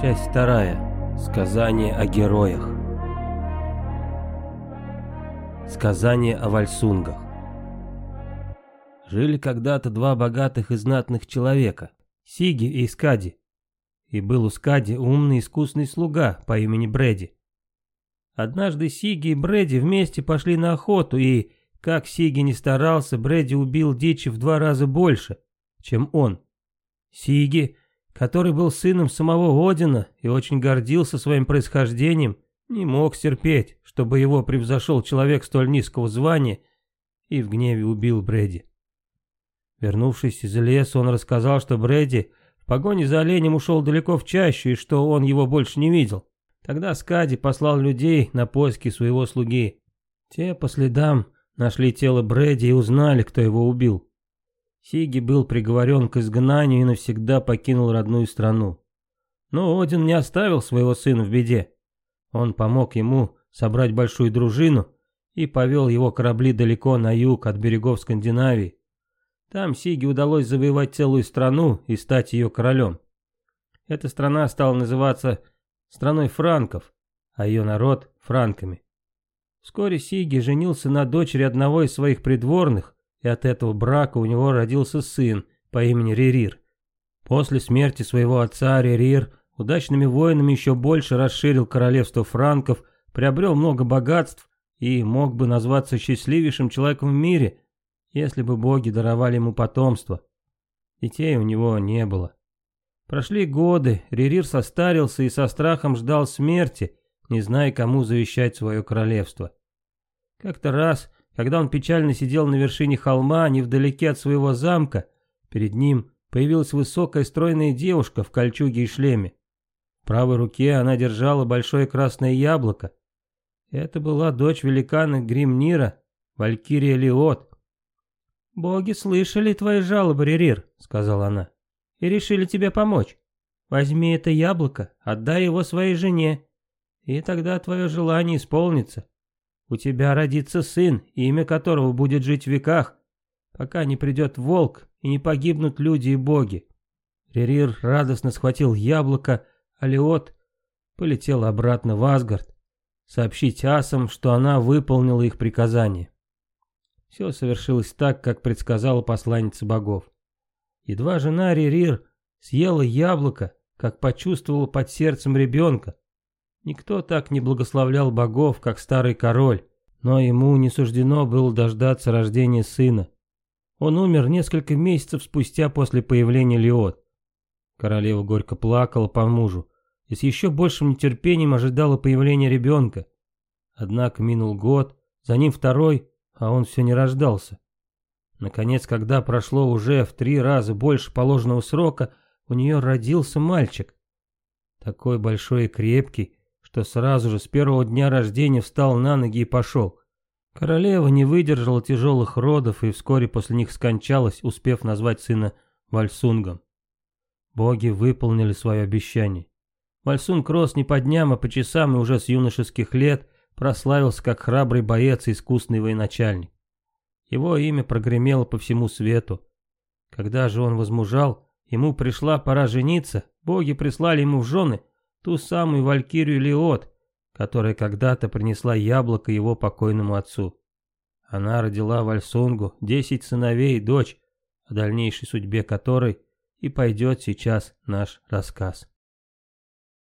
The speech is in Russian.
Часть вторая. Сказание о героях. Сказание о вальсунгах. Жили когда-то два богатых и знатных человека, Сиги и Скади. И был у Скади умный искусный слуга по имени Брэди. Однажды Сиги и Брэди вместе пошли на охоту, и, как Сиги не старался, Брэди убил дичи в два раза больше, чем он. Сиги который был сыном самого Одина и очень гордился своим происхождением, не мог стерпеть, чтобы его превзошел человек столь низкого звания, и в гневе убил Брэди. Вернувшись из леса, он рассказал, что Брэди в погоне за оленем ушел далеко в чащу и что он его больше не видел. Тогда Скади послал людей на поиски своего слуги. Те по следам нашли тело Брэди и узнали, кто его убил. Сиги был приговорен к изгнанию и навсегда покинул родную страну. Но Один не оставил своего сына в беде. Он помог ему собрать большую дружину и повел его корабли далеко на юг от берегов Скандинавии. Там Сиге удалось завоевать целую страну и стать ее королем. Эта страна стала называться страной франков, а ее народ – франками. Вскоре Сиги женился на дочери одного из своих придворных, и от этого брака у него родился сын по имени Рерир. После смерти своего отца Рерир удачными воинами еще больше расширил королевство франков, приобрел много богатств и мог бы назваться счастливейшим человеком в мире, если бы боги даровали ему потомство. Детей у него не было. Прошли годы, Рерир состарился и со страхом ждал смерти, не зная, кому завещать свое королевство. Как-то раз когда он печально сидел на вершине холма, невдалеке от своего замка, перед ним появилась высокая стройная девушка в кольчуге и шлеме. В правой руке она держала большое красное яблоко. Это была дочь великана Гримнира, Валькирия Лиот. «Боги слышали твои жалобы, Рерир», — сказала она, — «и решили тебе помочь. Возьми это яблоко, отдай его своей жене, и тогда твое желание исполнится. У тебя родится сын, имя которого будет жить в веках, пока не придет волк и не погибнут люди и боги. Рерир радостно схватил яблоко, а Леот полетел обратно в Асгард, сообщить асам, что она выполнила их приказание. Все совершилось так, как предсказала посланница богов. Едва жена Рерир съела яблоко, как почувствовала под сердцем ребенка, Никто так не благословлял богов, как старый король, но ему не суждено было дождаться рождения сына. Он умер несколько месяцев спустя после появления Леот. Королева горько плакала по мужу и с еще большим нетерпением ожидала появления ребенка. Однако минул год, за ним второй, а он все не рождался. Наконец, когда прошло уже в три раза больше положенного срока, у нее родился мальчик. Такой большой и крепкий, что сразу же с первого дня рождения встал на ноги и пошел. Королева не выдержала тяжелых родов и вскоре после них скончалась, успев назвать сына Вальсунгом. Боги выполнили свое обещание. Вальсунг рос не по дням, а по часам и уже с юношеских лет прославился как храбрый боец и искусный военачальник. Его имя прогремело по всему свету. Когда же он возмужал, ему пришла пора жениться, боги прислали ему в жены ту самую Валькирию Лиот, которая когда-то принесла яблоко его покойному отцу. Она родила Вальсунгу десять сыновей и дочь, о дальнейшей судьбе которой и пойдет сейчас наш рассказ.